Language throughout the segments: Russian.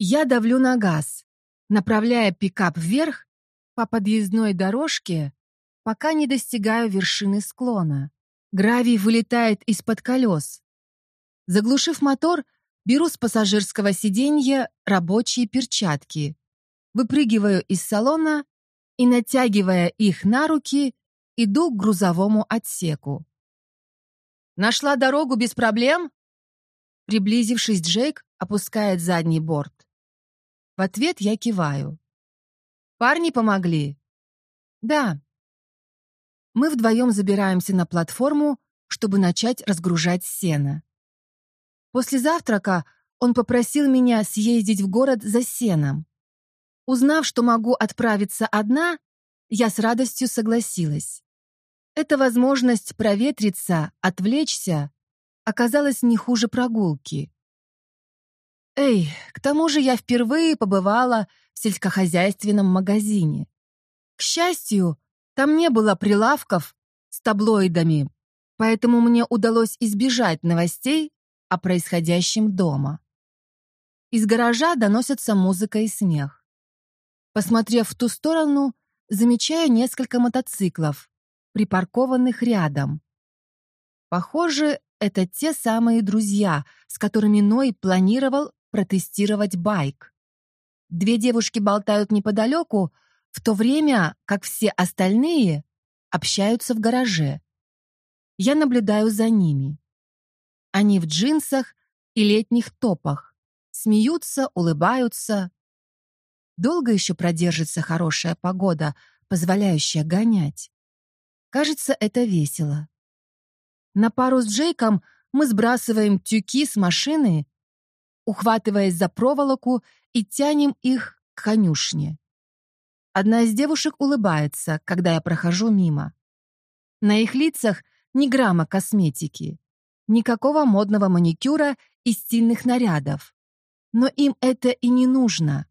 Я давлю на газ, направляя пикап вверх по подъездной дорожке, пока не достигаю вершины склона. Гравий вылетает из-под колес. Заглушив мотор, беру с пассажирского сиденья рабочие перчатки, выпрыгиваю из салона и, натягивая их на руки, иду к грузовому отсеку. «Нашла дорогу без проблем?» Приблизившись, Джейк опускает задний борт. В ответ я киваю. «Парни помогли?» «Да». Мы вдвоем забираемся на платформу, чтобы начать разгружать сено. После завтрака он попросил меня съездить в город за сеном. Узнав, что могу отправиться одна, я с радостью согласилась. Эта возможность проветриться, отвлечься оказалась не хуже прогулки. Эй, к тому же я впервые побывала в сельскохозяйственном магазине. К счастью, там не было прилавков с таблоидами, поэтому мне удалось избежать новостей о происходящем дома. Из гаража доносятся музыка и смех. Посмотрев в ту сторону, замечаю несколько мотоциклов, припаркованных рядом. Похоже, это те самые друзья, с которыми Ной планировал протестировать байк. Две девушки болтают неподалеку, в то время как все остальные общаются в гараже. Я наблюдаю за ними. Они в джинсах и летних топах, смеются, улыбаются, Долго еще продержится хорошая погода, позволяющая гонять? Кажется, это весело. На пару с Джейком мы сбрасываем тюки с машины, ухватываясь за проволоку и тянем их к конюшне. Одна из девушек улыбается, когда я прохожу мимо. На их лицах ни грамма косметики, никакого модного маникюра и стильных нарядов. Но им это и не нужно.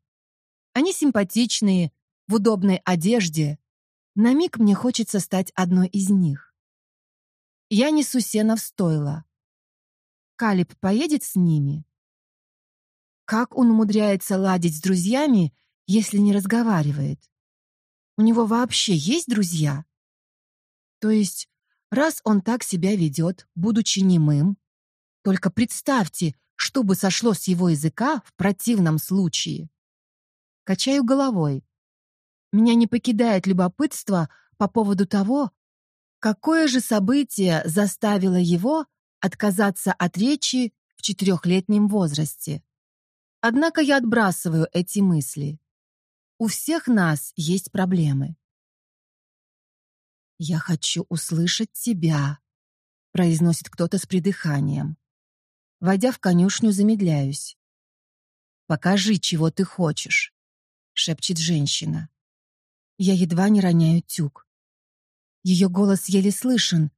Они симпатичные, в удобной одежде. На миг мне хочется стать одной из них. Я несу сено в стойло. Калиб поедет с ними? Как он умудряется ладить с друзьями, если не разговаривает? У него вообще есть друзья? То есть, раз он так себя ведет, будучи немым, только представьте, что бы сошло с его языка в противном случае. Качаю головой. Меня не покидает любопытство по поводу того, какое же событие заставило его отказаться от речи в четырехлетнем возрасте. Однако я отбрасываю эти мысли. У всех нас есть проблемы. «Я хочу услышать тебя», — произносит кто-то с придыханием. Войдя в конюшню, замедляюсь. «Покажи, чего ты хочешь» шепчет женщина. Я едва не роняю тюк. Ее голос еле слышен,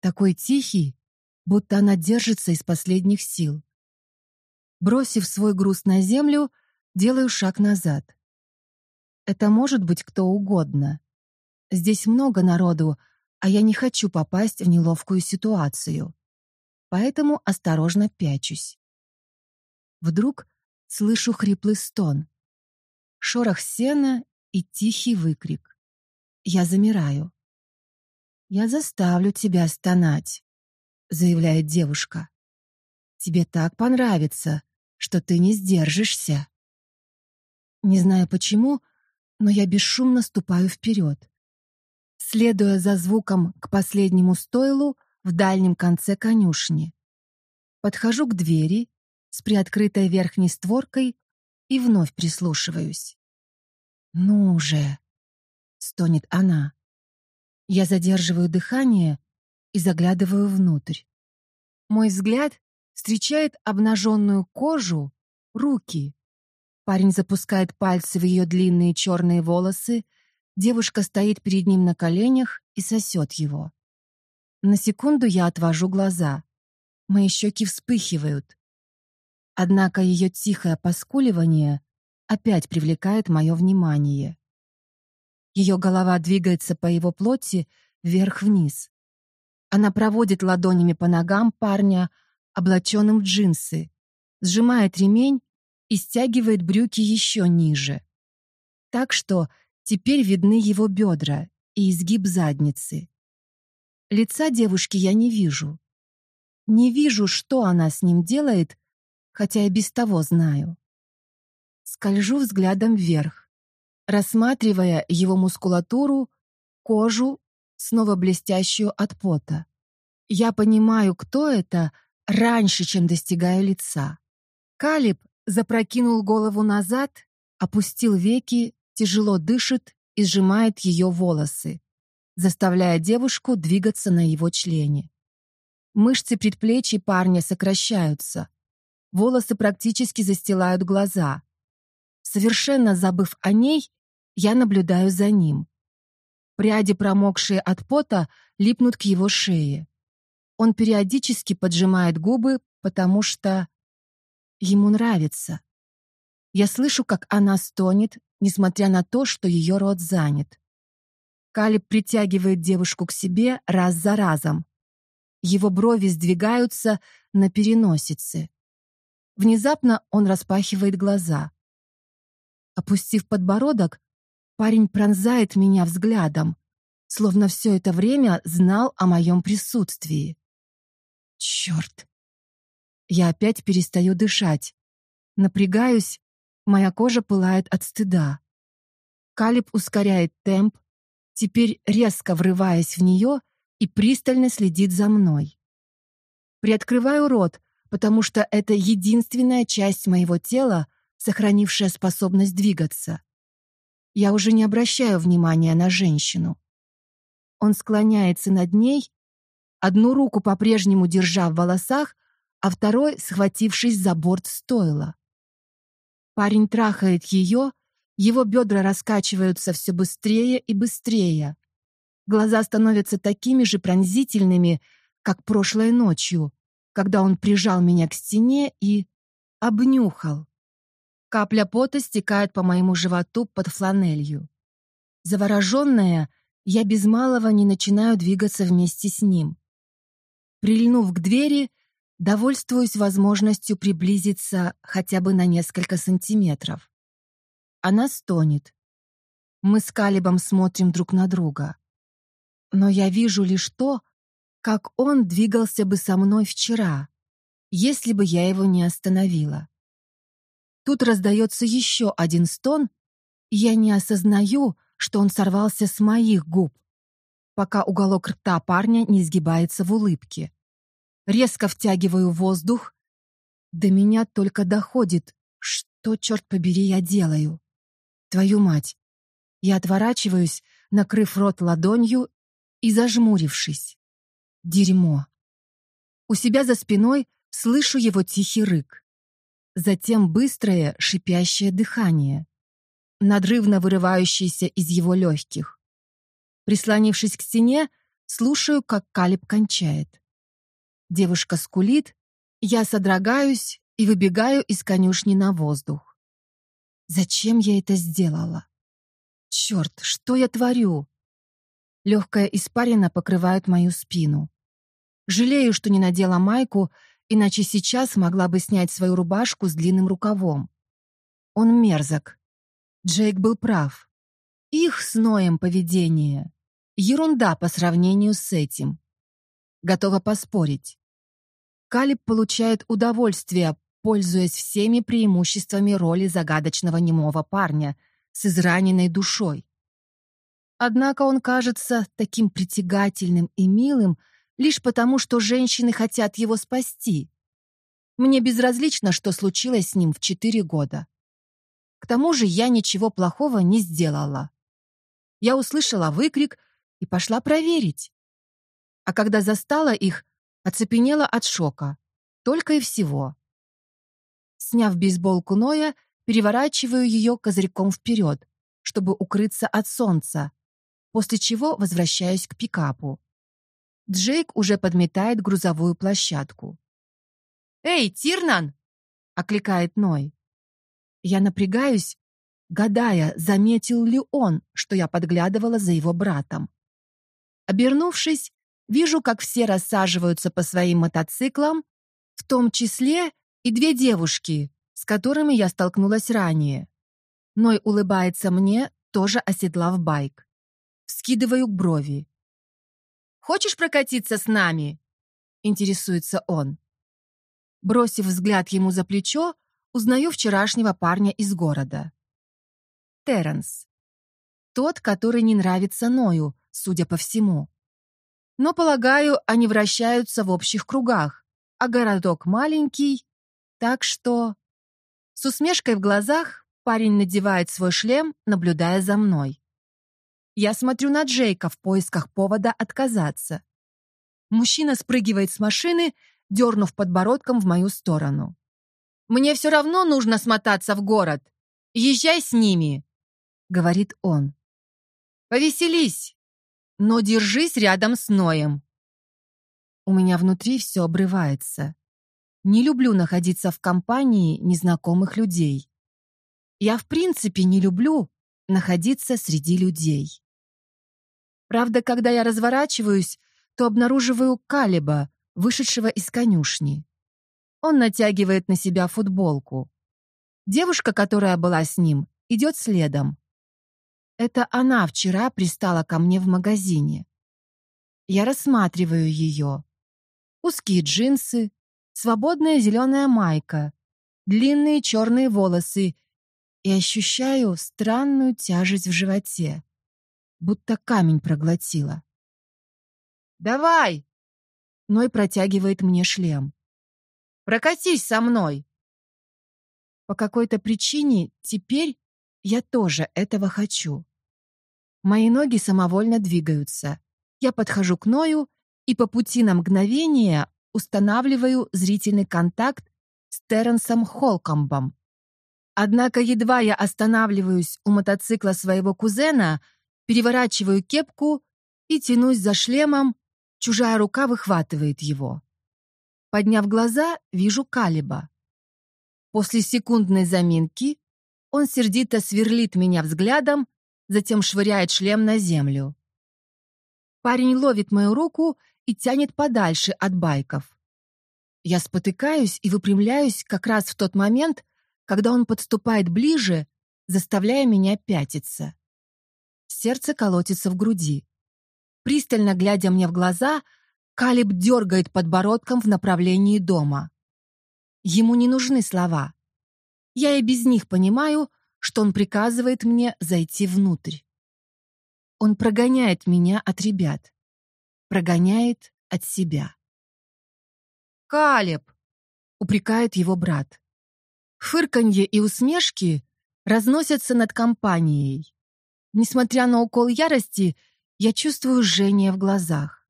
такой тихий, будто она держится из последних сил. Бросив свой груз на землю, делаю шаг назад. Это может быть кто угодно. Здесь много народу, а я не хочу попасть в неловкую ситуацию. Поэтому осторожно пячусь. Вдруг слышу хриплый стон шорох сена и тихий выкрик. Я замираю. «Я заставлю тебя стонать», — заявляет девушка. «Тебе так понравится, что ты не сдержишься». Не знаю почему, но я бесшумно ступаю вперед. Следуя за звуком к последнему стойлу в дальнем конце конюшни. Подхожу к двери с приоткрытой верхней створкой и вновь прислушиваюсь. «Ну же!» — стонет она. Я задерживаю дыхание и заглядываю внутрь. Мой взгляд встречает обнаженную кожу, руки. Парень запускает пальцы в ее длинные черные волосы, девушка стоит перед ним на коленях и сосет его. На секунду я отвожу глаза. Мои щеки вспыхивают. Однако ее тихое поскуливание опять привлекает мое внимание. Ее голова двигается по его плоти вверх-вниз. Она проводит ладонями по ногам парня, облаченным в джинсы, сжимает ремень и стягивает брюки еще ниже. Так что теперь видны его бедра и изгиб задницы. Лица девушки я не вижу. Не вижу, что она с ним делает, хотя и без того знаю. Скольжу взглядом вверх, рассматривая его мускулатуру, кожу, снова блестящую от пота. Я понимаю, кто это, раньше, чем достигаю лица. Калиб запрокинул голову назад, опустил веки, тяжело дышит и сжимает ее волосы, заставляя девушку двигаться на его члене. Мышцы предплечий парня сокращаются. Волосы практически застилают глаза. Совершенно забыв о ней, я наблюдаю за ним. Пряди, промокшие от пота, липнут к его шее. Он периодически поджимает губы, потому что ему нравится. Я слышу, как она стонет, несмотря на то, что ее рот занят. Калиб притягивает девушку к себе раз за разом. Его брови сдвигаются на переносице. Внезапно он распахивает глаза. Опустив подбородок, парень пронзает меня взглядом, словно все это время знал о моем присутствии. Черт! Я опять перестаю дышать. Напрягаюсь, моя кожа пылает от стыда. Калиб ускоряет темп, теперь резко врываясь в нее и пристально следит за мной. Приоткрываю рот, потому что это единственная часть моего тела, сохранившая способность двигаться. Я уже не обращаю внимания на женщину. Он склоняется над ней, одну руку по-прежнему держа в волосах, а второй схватившись за борт стойла. Парень трахает ее, его бедра раскачиваются все быстрее и быстрее. Глаза становятся такими же пронзительными, как прошлой ночью, когда он прижал меня к стене и обнюхал. Капля пота стекает по моему животу под фланелью. Завороженная, я без малого не начинаю двигаться вместе с ним. Прильнув к двери, довольствуюсь возможностью приблизиться хотя бы на несколько сантиметров. Она стонет. Мы с Калибом смотрим друг на друга. Но я вижу лишь то, как он двигался бы со мной вчера, если бы я его не остановила. Тут раздается еще один стон, и я не осознаю, что он сорвался с моих губ, пока уголок рта парня не изгибается в улыбке. Резко втягиваю воздух. До меня только доходит, что, черт побери, я делаю. Твою мать. Я отворачиваюсь, накрыв рот ладонью и зажмурившись. Дерьмо. У себя за спиной слышу его тихий рык. Затем быстрое, шипящее дыхание, надрывно вырывающееся из его легких. Прислонившись к стене, слушаю, как Калиб кончает. Девушка скулит, я содрогаюсь и выбегаю из конюшни на воздух. Зачем я это сделала? Черт, что я творю? Легкая испарина покрывает мою спину. Жалею, что не надела майку, иначе сейчас могла бы снять свою рубашку с длинным рукавом. Он мерзок. Джейк был прав. Их с Ноем поведение — ерунда по сравнению с этим. Готова поспорить. Калиб получает удовольствие, пользуясь всеми преимуществами роли загадочного немого парня с израненной душой. Однако он кажется таким притягательным и милым лишь потому, что женщины хотят его спасти. Мне безразлично, что случилось с ним в четыре года. К тому же я ничего плохого не сделала. Я услышала выкрик и пошла проверить а когда застала их, оцепенела от шока. Только и всего. Сняв бейсболку Ноя, переворачиваю ее козырьком вперед, чтобы укрыться от солнца, после чего возвращаюсь к пикапу. Джейк уже подметает грузовую площадку. «Эй, Тирнан!» — окликает Ной. Я напрягаюсь, гадая, заметил ли он, что я подглядывала за его братом. Обернувшись, Вижу, как все рассаживаются по своим мотоциклам, в том числе и две девушки, с которыми я столкнулась ранее. Ной улыбается мне, тоже оседлав байк. Вскидываю брови. «Хочешь прокатиться с нами?» — интересуется он. Бросив взгляд ему за плечо, узнаю вчерашнего парня из города. Терренс. Тот, который не нравится Ною, судя по всему. Но, полагаю, они вращаются в общих кругах, а городок маленький, так что... С усмешкой в глазах парень надевает свой шлем, наблюдая за мной. Я смотрю на Джейка в поисках повода отказаться. Мужчина спрыгивает с машины, дернув подбородком в мою сторону. «Мне все равно нужно смотаться в город. Езжай с ними», — говорит он. «Повеселись, но держись рядом с Ноем». У меня внутри все обрывается. Не люблю находиться в компании незнакомых людей. Я в принципе не люблю находиться среди людей. Правда, когда я разворачиваюсь, то обнаруживаю Калиба, вышедшего из конюшни. Он натягивает на себя футболку. Девушка, которая была с ним, идет следом. Это она вчера пристала ко мне в магазине. Я рассматриваю ее. Узкие джинсы, свободная зеленая майка, длинные черные волосы и ощущаю странную тяжесть в животе, будто камень проглотила. «Давай!» Ной протягивает мне шлем. «Прокатись со мной!» По какой-то причине теперь я тоже этого хочу. Мои ноги самовольно двигаются. Я подхожу к Ною и по пути на мгновение устанавливаю зрительный контакт с Терренсом Холкомбом. Однако едва я останавливаюсь у мотоцикла своего кузена, переворачиваю кепку и тянусь за шлемом, чужая рука выхватывает его. Подняв глаза, вижу Калиба. После секундной заминки он сердито сверлит меня взглядом, затем швыряет шлем на землю. Парень ловит мою руку и тянет подальше от байков. Я спотыкаюсь и выпрямляюсь как раз в тот момент, когда он подступает ближе, заставляя меня пятиться. Сердце колотится в груди. Пристально глядя мне в глаза, Калиб дергает подбородком в направлении дома. Ему не нужны слова. Я и без них понимаю, что он приказывает мне зайти внутрь. Он прогоняет меня от ребят прогоняет от себя. «Калеб!» — упрекает его брат. Фырканье и усмешки разносятся над компанией. Несмотря на укол ярости, я чувствую жжение в глазах.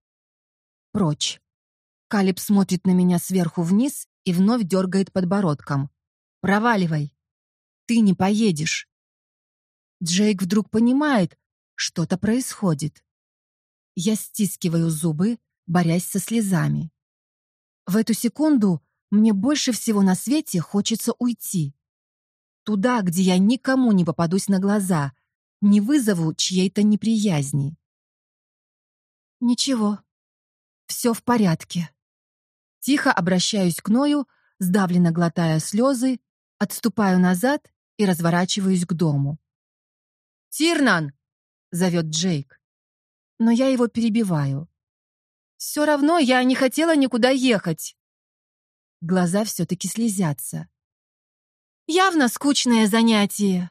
Прочь. Калиб смотрит на меня сверху вниз и вновь дергает подбородком. «Проваливай! Ты не поедешь!» Джейк вдруг понимает, что-то происходит. Я стискиваю зубы, борясь со слезами. В эту секунду мне больше всего на свете хочется уйти. Туда, где я никому не попадусь на глаза, не вызову чьей-то неприязни. Ничего, все в порядке. Тихо обращаюсь к Ною, сдавленно глотая слезы, отступаю назад и разворачиваюсь к дому. «Тирнан!» — зовет Джейк но я его перебиваю. «Все равно я не хотела никуда ехать». Глаза все-таки слезятся. «Явно скучное занятие».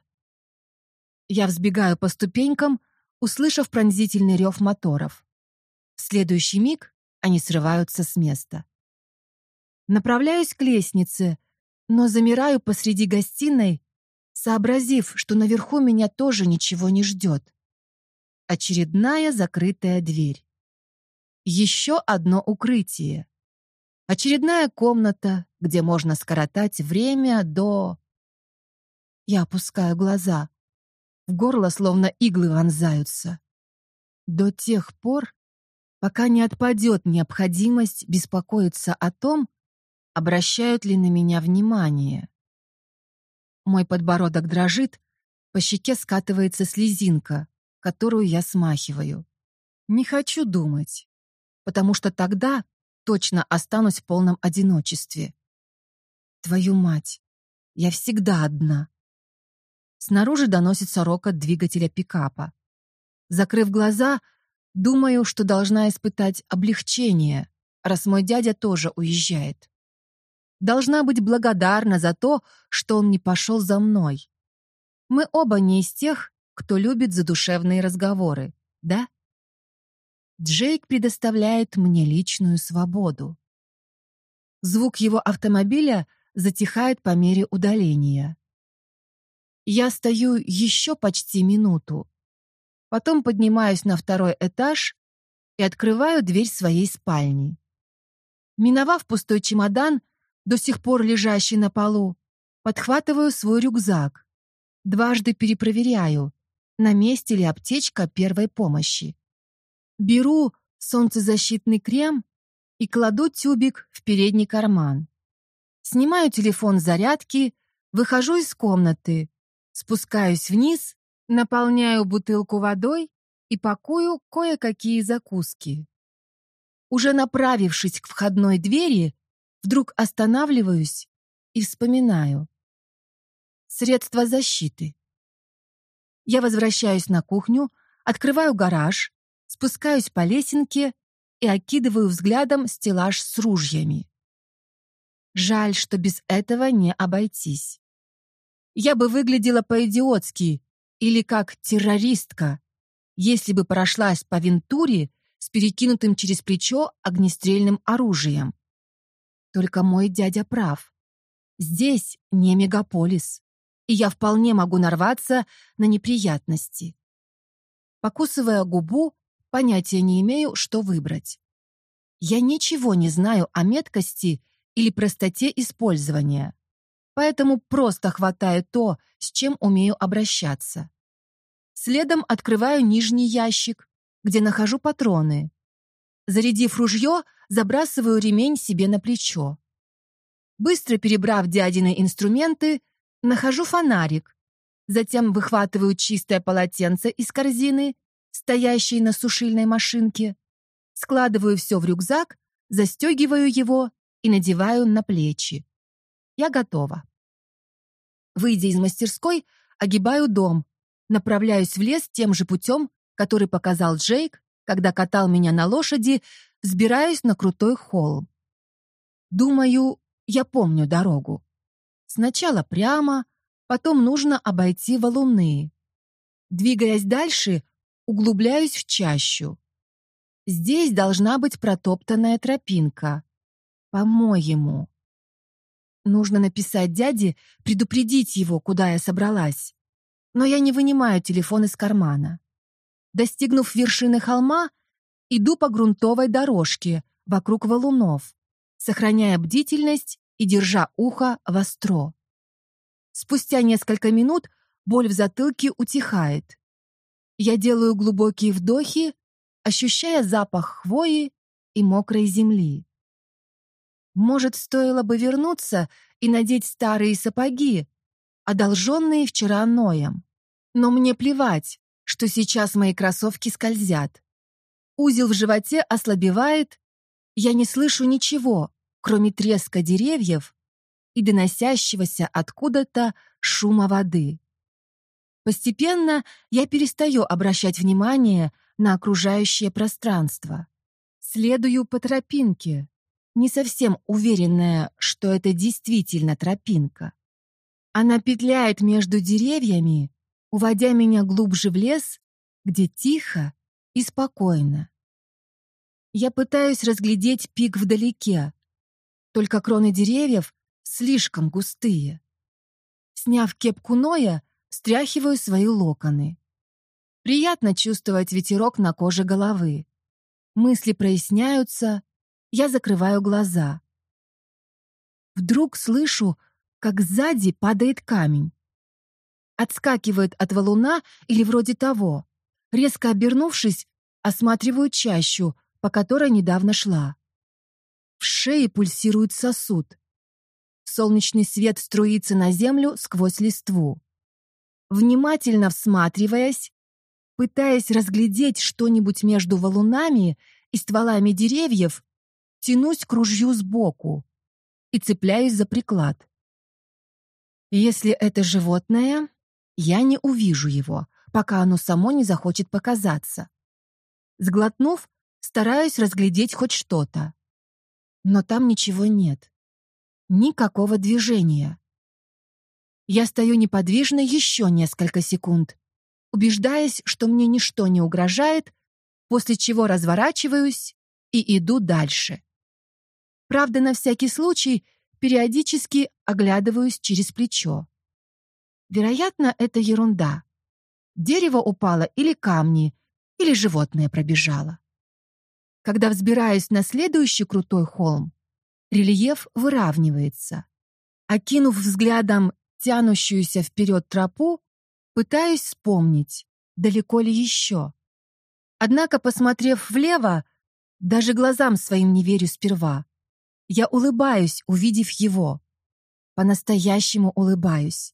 Я взбегаю по ступенькам, услышав пронзительный рев моторов. В следующий миг они срываются с места. Направляюсь к лестнице, но замираю посреди гостиной, сообразив, что наверху меня тоже ничего не ждет. Очередная закрытая дверь. Еще одно укрытие. Очередная комната, где можно скоротать время до... Я опускаю глаза. В горло словно иглы вонзаются. До тех пор, пока не отпадет необходимость беспокоиться о том, обращают ли на меня внимание. Мой подбородок дрожит, по щеке скатывается слезинка которую я смахиваю. Не хочу думать, потому что тогда точно останусь в полном одиночестве. Твою мать! Я всегда одна. Снаружи доносится рокот двигателя пикапа. Закрыв глаза, думаю, что должна испытать облегчение, раз мой дядя тоже уезжает. Должна быть благодарна за то, что он не пошел за мной. Мы оба не из тех, кто любит задушевные разговоры, да? Джейк предоставляет мне личную свободу. Звук его автомобиля затихает по мере удаления. Я стою еще почти минуту. Потом поднимаюсь на второй этаж и открываю дверь своей спальни. Миновав пустой чемодан, до сих пор лежащий на полу, подхватываю свой рюкзак. Дважды перепроверяю, на месте ли аптечка первой помощи. Беру солнцезащитный крем и кладу тюбик в передний карман. Снимаю телефон с зарядки, выхожу из комнаты, спускаюсь вниз, наполняю бутылку водой и пакую кое-какие закуски. Уже направившись к входной двери, вдруг останавливаюсь и вспоминаю. Средства защиты. Я возвращаюсь на кухню, открываю гараж, спускаюсь по лесенке и окидываю взглядом стеллаж с ружьями. Жаль, что без этого не обойтись. Я бы выглядела по-идиотски или как террористка, если бы прошлась по Вентуре с перекинутым через плечо огнестрельным оружием. Только мой дядя прав. Здесь не мегаполис и я вполне могу нарваться на неприятности. Покусывая губу, понятия не имею, что выбрать. Я ничего не знаю о меткости или простоте использования, поэтому просто хватаю то, с чем умею обращаться. Следом открываю нижний ящик, где нахожу патроны. Зарядив ружье, забрасываю ремень себе на плечо. Быстро перебрав дядины инструменты, Нахожу фонарик. Затем выхватываю чистое полотенце из корзины, стоящей на сушильной машинке. Складываю все в рюкзак, застегиваю его и надеваю на плечи. Я готова. Выйдя из мастерской, огибаю дом, направляюсь в лес тем же путем, который показал Джейк, когда катал меня на лошади, взбираюсь на крутой холм. Думаю, я помню дорогу. Сначала прямо, потом нужно обойти валуны. Двигаясь дальше, углубляюсь в чащу. Здесь должна быть протоптанная тропинка. По-моему. Нужно написать дяде, предупредить его, куда я собралась. Но я не вынимаю телефон из кармана. Достигнув вершины холма, иду по грунтовой дорожке вокруг валунов, сохраняя бдительность и держа ухо востро. Спустя несколько минут боль в затылке утихает. Я делаю глубокие вдохи, ощущая запах хвои и мокрой земли. Может, стоило бы вернуться и надеть старые сапоги, одолженные вчера Ноем. Но мне плевать, что сейчас мои кроссовки скользят. Узел в животе ослабевает, я не слышу ничего, кроме треска деревьев и доносящегося откуда-то шума воды. Постепенно я перестаю обращать внимание на окружающее пространство. Следую по тропинке, не совсем уверенная, что это действительно тропинка. Она петляет между деревьями, уводя меня глубже в лес, где тихо и спокойно. Я пытаюсь разглядеть пик вдалеке, только кроны деревьев слишком густые. Сняв кепку Ноя, стряхиваю свои локоны. Приятно чувствовать ветерок на коже головы. Мысли проясняются, я закрываю глаза. Вдруг слышу, как сзади падает камень. Отскакивает от валуна или вроде того. Резко обернувшись, осматриваю чащу, по которой недавно шла. В шее пульсирует сосуд. Солнечный свет струится на землю сквозь листву. Внимательно всматриваясь, пытаясь разглядеть что-нибудь между валунами и стволами деревьев, тянусь к ружью сбоку и цепляюсь за приклад. Если это животное, я не увижу его, пока оно само не захочет показаться. Сглотнув, стараюсь разглядеть хоть что-то. Но там ничего нет. Никакого движения. Я стою неподвижно еще несколько секунд, убеждаясь, что мне ничто не угрожает, после чего разворачиваюсь и иду дальше. Правда, на всякий случай периодически оглядываюсь через плечо. Вероятно, это ерунда. Дерево упало или камни, или животное пробежало. Когда взбираюсь на следующий крутой холм, рельеф выравнивается. Окинув взглядом тянущуюся вперед тропу, пытаюсь вспомнить, далеко ли еще. Однако, посмотрев влево, даже глазам своим не верю сперва. Я улыбаюсь, увидев его. По-настоящему улыбаюсь.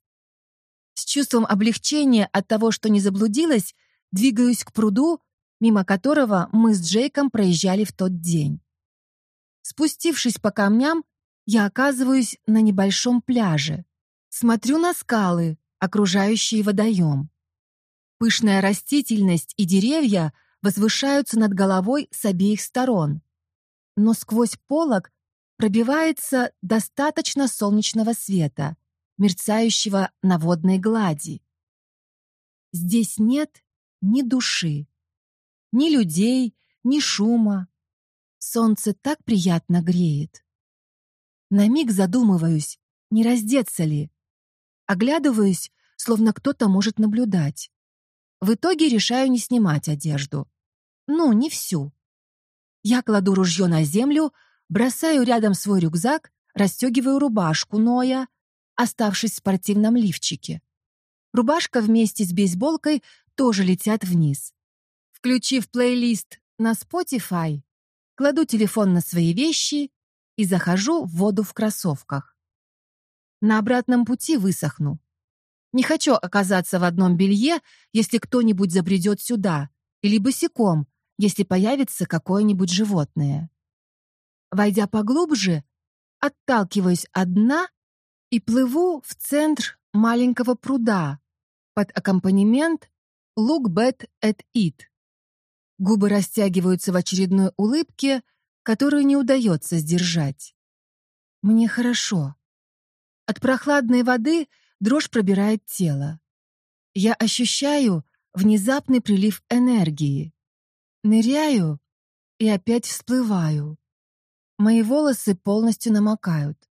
С чувством облегчения от того, что не заблудилась, двигаюсь к пруду, мимо которого мы с Джейком проезжали в тот день. Спустившись по камням, я оказываюсь на небольшом пляже. Смотрю на скалы, окружающие водоем. Пышная растительность и деревья возвышаются над головой с обеих сторон. Но сквозь полог пробивается достаточно солнечного света, мерцающего на водной глади. Здесь нет ни души, ни людей, ни шума. Солнце так приятно греет. На миг задумываюсь, не раздеться ли. Оглядываюсь, словно кто-то может наблюдать. В итоге решаю не снимать одежду. Ну, не всю. Я кладу ружье на землю, бросаю рядом свой рюкзак, расстегиваю рубашку Ноя, оставшись в спортивном лифчике. Рубашка вместе с бейсболкой тоже летят вниз. Включив плейлист на Spotify, кладу телефон на свои вещи и захожу в воду в кроссовках. На обратном пути высохну. Не хочу оказаться в одном белье, если кто-нибудь забредет сюда, или босиком, если появится какое-нибудь животное. Войдя поглубже, отталкиваюсь от и плыву в центр маленького пруда под аккомпанемент «Look bad at it». Губы растягиваются в очередной улыбке, которую не удается сдержать. Мне хорошо. От прохладной воды дрожь пробирает тело. Я ощущаю внезапный прилив энергии. Ныряю и опять всплываю. Мои волосы полностью намокают.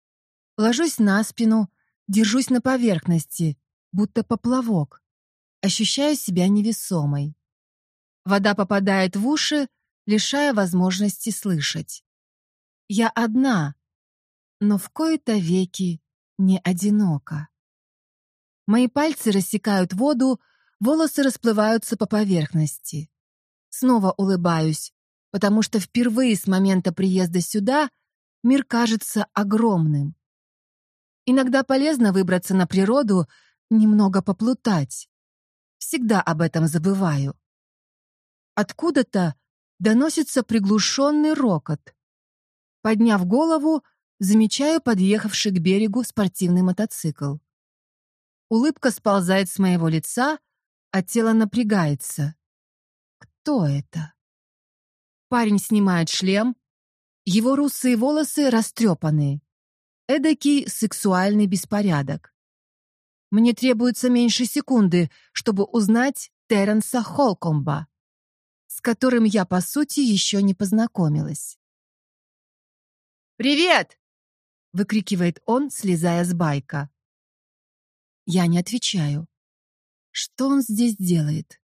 Ложусь на спину, держусь на поверхности, будто поплавок. Ощущаю себя невесомой. Вода попадает в уши, лишая возможности слышать. Я одна, но в кои-то веки не одиноко. Мои пальцы рассекают воду, волосы расплываются по поверхности. Снова улыбаюсь, потому что впервые с момента приезда сюда мир кажется огромным. Иногда полезно выбраться на природу, немного поплутать. Всегда об этом забываю. Откуда-то доносится приглушенный рокот. Подняв голову, Замечаю подъехавший к берегу спортивный мотоцикл. Улыбка сползает с моего лица, а тело напрягается. Кто это? Парень снимает шлем, его русые волосы растрепаны. Эдакий сексуальный беспорядок. Мне требуется меньше секунды, чтобы узнать Терренса Холкомба, с которым я, по сути, еще не познакомилась. «Привет!» выкрикивает он, слезая с байка. Я не отвечаю. Что он здесь делает?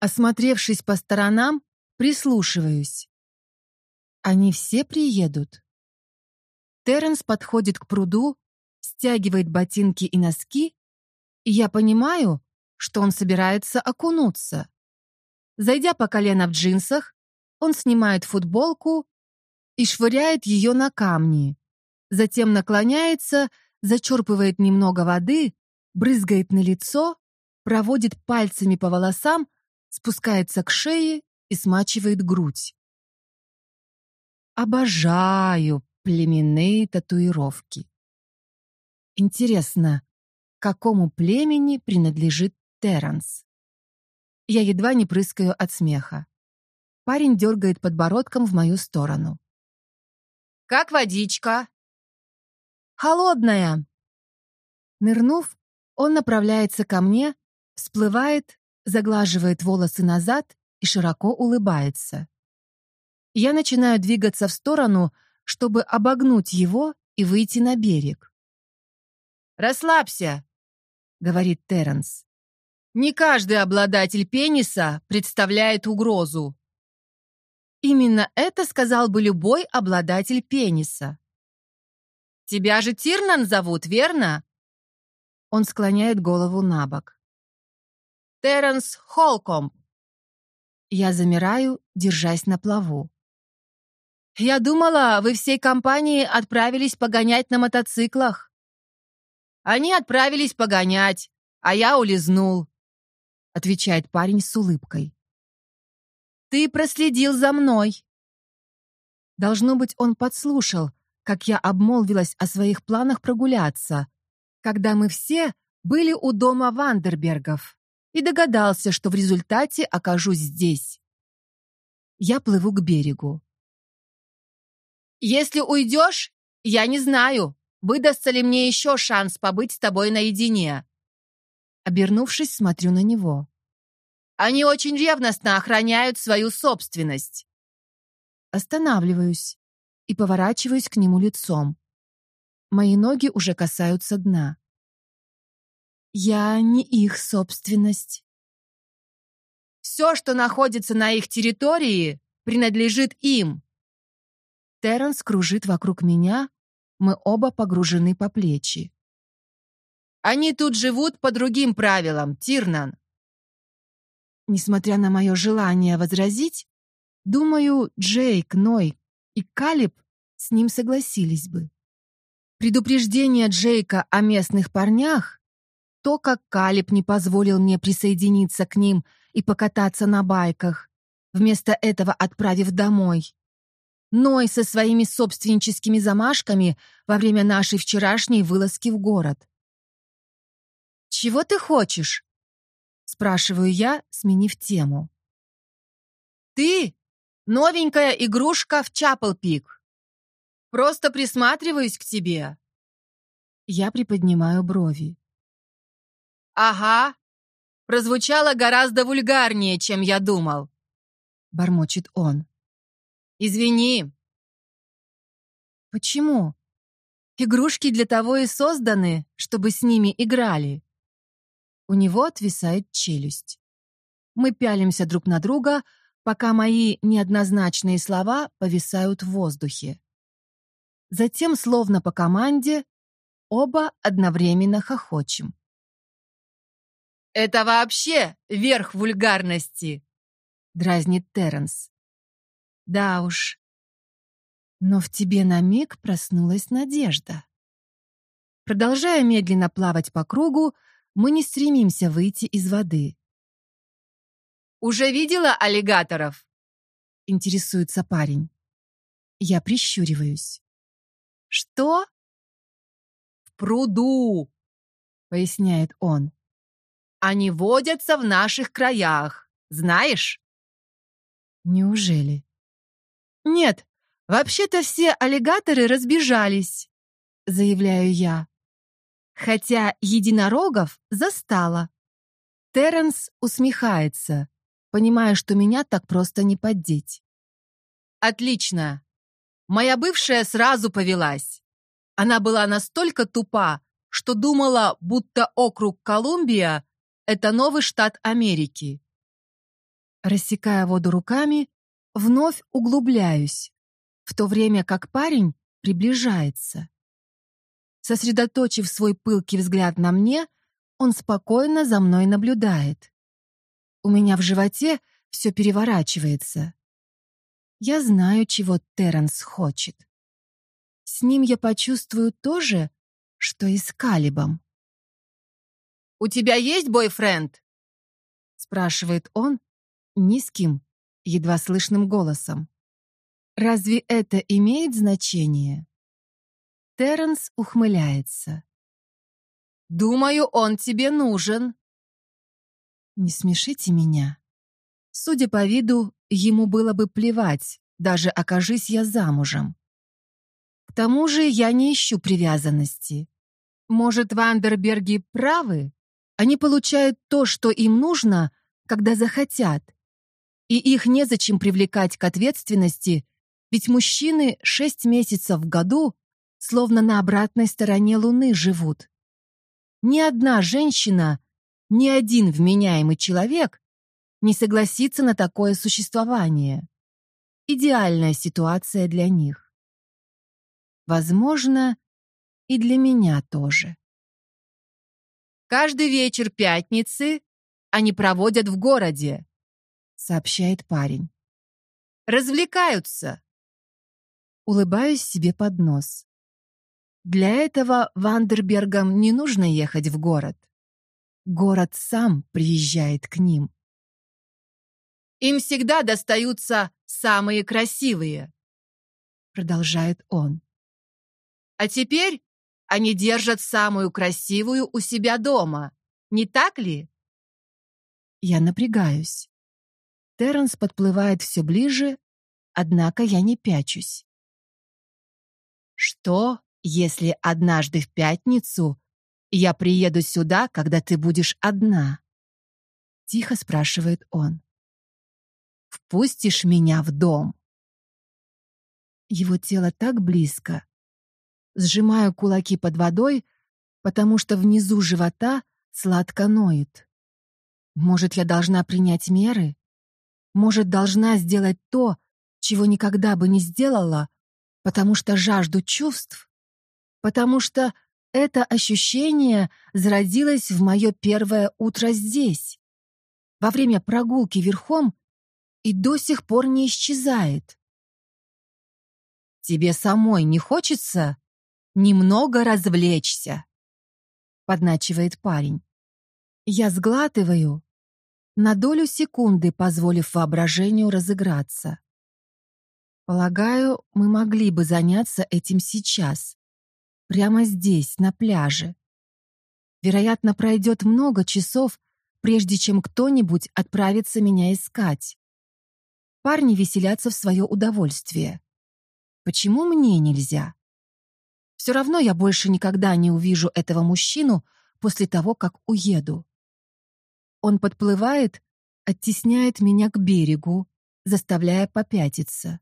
Осмотревшись по сторонам, прислушиваюсь. Они все приедут. Терренс подходит к пруду, стягивает ботинки и носки, и я понимаю, что он собирается окунуться. Зайдя по колено в джинсах, он снимает футболку и швыряет ее на камни, затем наклоняется, зачерпывает немного воды, брызгает на лицо, проводит пальцами по волосам, спускается к шее и смачивает грудь. Обожаю племенные татуировки. Интересно, какому племени принадлежит Терренс. Я едва не прыскаю от смеха. Парень дергает подбородком в мою сторону. «Как водичка?» «Холодная!» Нырнув, он направляется ко мне, всплывает, заглаживает волосы назад и широко улыбается. Я начинаю двигаться в сторону, чтобы обогнуть его и выйти на берег. «Расслабься», — говорит Терренс. «Не каждый обладатель пениса представляет угрозу». Именно это сказал бы любой обладатель пениса. «Тебя же Тирнан зовут, верно?» Он склоняет голову на бок. «Терренс Холкомб». Я замираю, держась на плаву. «Я думала, вы всей компанией отправились погонять на мотоциклах». «Они отправились погонять, а я улизнул», — отвечает парень с улыбкой. «Ты проследил за мной». Должно быть, он подслушал, как я обмолвилась о своих планах прогуляться, когда мы все были у дома Вандербергов, и догадался, что в результате окажусь здесь. Я плыву к берегу. «Если уйдешь, я не знаю, выдастся ли мне еще шанс побыть с тобой наедине». Обернувшись, смотрю на него. «Они очень ревностно охраняют свою собственность». Останавливаюсь и поворачиваюсь к нему лицом. Мои ноги уже касаются дна. Я не их собственность. Все, что находится на их территории, принадлежит им. Терренс кружит вокруг меня, мы оба погружены по плечи. Они тут живут по другим правилам, Тирнан. Несмотря на мое желание возразить, думаю, Джейк, Ной и Калиб с ним согласились бы. Предупреждение Джейка о местных парнях, то, как Калиб не позволил мне присоединиться к ним и покататься на байках, вместо этого отправив домой. Ной со своими собственническими замашками во время нашей вчерашней вылазки в город. «Чего ты хочешь?» — спрашиваю я, сменив тему. «Ты — новенькая игрушка в Чапл-Пик. Просто присматриваюсь к тебе». Я приподнимаю брови. «Ага, прозвучало гораздо вульгарнее, чем я думал», — бормочет он. «Извини». «Почему? Игрушки для того и созданы, чтобы с ними играли». У него отвисает челюсть. Мы пялимся друг на друга, пока мои неоднозначные слова повисают в воздухе. Затем, словно по команде, оба одновременно хохочем. «Это вообще верх вульгарности!» — дразнит Терренс. «Да уж. Но в тебе на миг проснулась надежда». Продолжая медленно плавать по кругу, мы не стремимся выйти из воды. «Уже видела аллигаторов?» — интересуется парень. Я прищуриваюсь. «Что?» «В пруду», — поясняет он. «Они водятся в наших краях, знаешь?» «Неужели?» «Нет, вообще-то все аллигаторы разбежались», — заявляю я. Хотя единорогов застала. Терренс усмехается, понимая, что меня так просто не поддеть. «Отлично. Моя бывшая сразу повелась. Она была настолько тупа, что думала, будто округ Колумбия — это новый штат Америки. Рассекая воду руками, вновь углубляюсь, в то время как парень приближается. Сосредоточив свой пылкий взгляд на мне, он спокойно за мной наблюдает. У меня в животе все переворачивается. Я знаю, чего Терренс хочет. С ним я почувствую то же, что и с Калибом. «У тебя есть бойфренд?» спрашивает он низким, едва слышным голосом. Разве это имеет значение? Терренс ухмыляется. Думаю, он тебе нужен». Не смешите меня. Судя по виду, ему было бы плевать, даже окажись я замужем. К тому же я не ищу привязанности. Может, Вандерберги правы? Они получают то, что им нужно, когда захотят. И их незачем привлекать к ответственности, ведь мужчины шесть месяцев в году словно на обратной стороне Луны живут. Ни одна женщина, ни один вменяемый человек не согласится на такое существование. Идеальная ситуация для них. Возможно, и для меня тоже. «Каждый вечер пятницы они проводят в городе», сообщает парень. «Развлекаются». Улыбаюсь себе под нос. Для этого Вандербергам не нужно ехать в город. Город сам приезжает к ним. Им всегда достаются самые красивые, продолжает он. А теперь они держат самую красивую у себя дома, не так ли? Я напрягаюсь. Терренс подплывает все ближе, однако я не пячусь. Что, если однажды в пятницу я приеду сюда, когда ты будешь одна? Тихо спрашивает он. Впустишь меня в дом? Его тело так близко. Сжимаю кулаки под водой, потому что внизу живота сладко ноет. Может, я должна принять меры? Может, должна сделать то, чего никогда бы не сделала, потому что жажду чувств? Потому что это ощущение зародилось в мое первое утро здесь, во время прогулки верхом, и до сих пор не исчезает. «Тебе самой не хочется немного развлечься?» — подначивает парень. Я сглатываю, на долю секунды позволив воображению разыграться. Полагаю, мы могли бы заняться этим сейчас, прямо здесь, на пляже. Вероятно, пройдет много часов, прежде чем кто-нибудь отправится меня искать. Парни веселятся в свое удовольствие. Почему мне нельзя? Все равно я больше никогда не увижу этого мужчину после того, как уеду. Он подплывает, оттесняет меня к берегу, заставляя попятиться.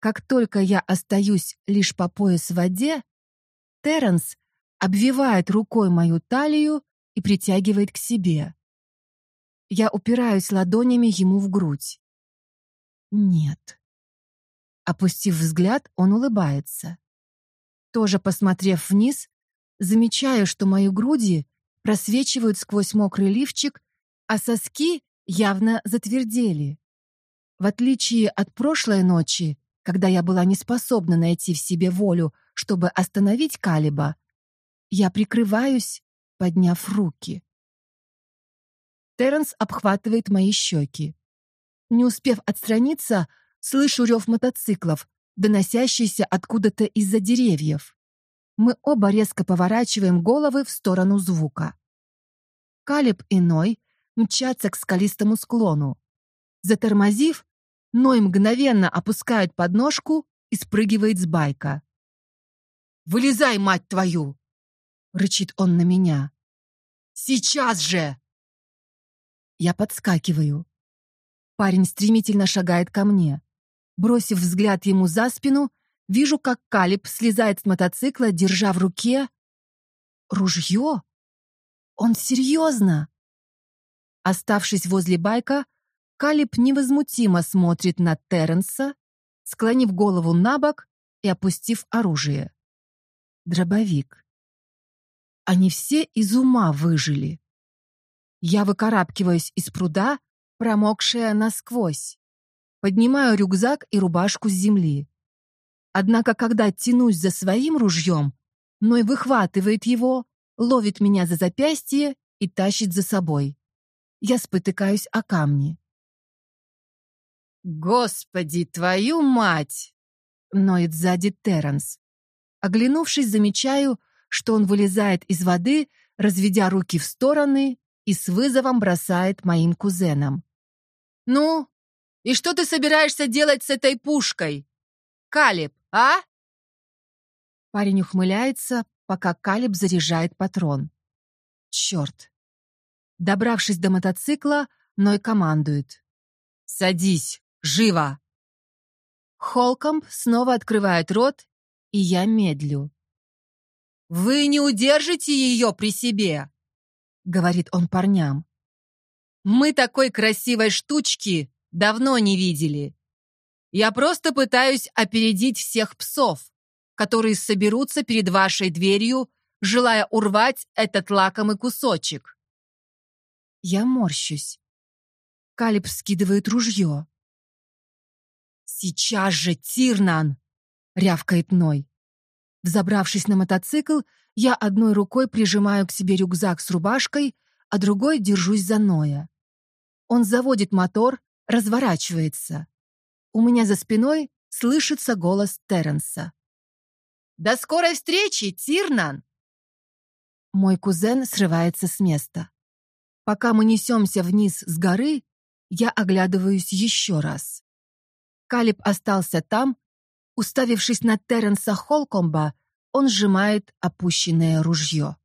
Как только я остаюсь лишь по пояс в воде, Терренс обвивает рукой мою талию и притягивает к себе. Я упираюсь ладонями ему в грудь. Нет. Опустив взгляд, он улыбается. Тоже посмотрев вниз, замечаю, что мои груди просвечивают сквозь мокрый лифчик, а соски явно затвердели. В отличие от прошлой ночи, когда я была не способна найти в себе волю, чтобы остановить Калиба, я прикрываюсь, подняв руки. Терренс обхватывает мои щеки. Не успев отстраниться, слышу рев мотоциклов, доносящийся откуда-то из-за деревьев. Мы оба резко поворачиваем головы в сторону звука. Калиб и Ной мчатся к скалистому склону. Затормозив, Ной мгновенно опускает подножку и спрыгивает с байка. «Вылезай, мать твою!» — рычит он на меня. «Сейчас же!» Я подскакиваю. Парень стремительно шагает ко мне. Бросив взгляд ему за спину, Вижу, как Калиб слезает с мотоцикла, держа в руке... Ружье? Он серьезно? Оставшись возле байка, Калиб невозмутимо смотрит на Терренса, склонив голову на бок и опустив оружие. Дробовик. Они все из ума выжили. Я выкарабкиваюсь из пруда, промокшая насквозь. Поднимаю рюкзак и рубашку с земли. Однако, когда тянусь за своим ружьем, Ной выхватывает его, ловит меня за запястье и тащит за собой. Я спотыкаюсь о камни. «Господи, твою мать!» — ноет сзади Терренс. Оглянувшись, замечаю, что он вылезает из воды, разведя руки в стороны и с вызовом бросает моим кузенам. «Ну, и что ты собираешься делать с этой пушкой? Калиб, а?» Парень ухмыляется, пока Калиб заряжает патрон. Черт. Добравшись до мотоцикла, Ной командует. «Садись, живо!» Холкомб снова открывает рот, и я медлю. «Вы не удержите ее при себе!» — говорит он парням. «Мы такой красивой штучки давно не видели. Я просто пытаюсь опередить всех псов, которые соберутся перед вашей дверью, желая урвать этот лакомый кусочек». Я морщусь. Калиб скидывает ружье. «Сейчас же, Тирнан!» — рявкает Ной. Взобравшись на мотоцикл, я одной рукой прижимаю к себе рюкзак с рубашкой, а другой держусь за Ноя. Он заводит мотор, разворачивается. У меня за спиной слышится голос Терренса. «До скорой встречи, Тирнан!» Мой кузен срывается с места. Пока мы несемся вниз с горы, я оглядываюсь еще раз. Калиб остался там, Уставившись на Терренса Холкомба, он сжимает опущенное ружье.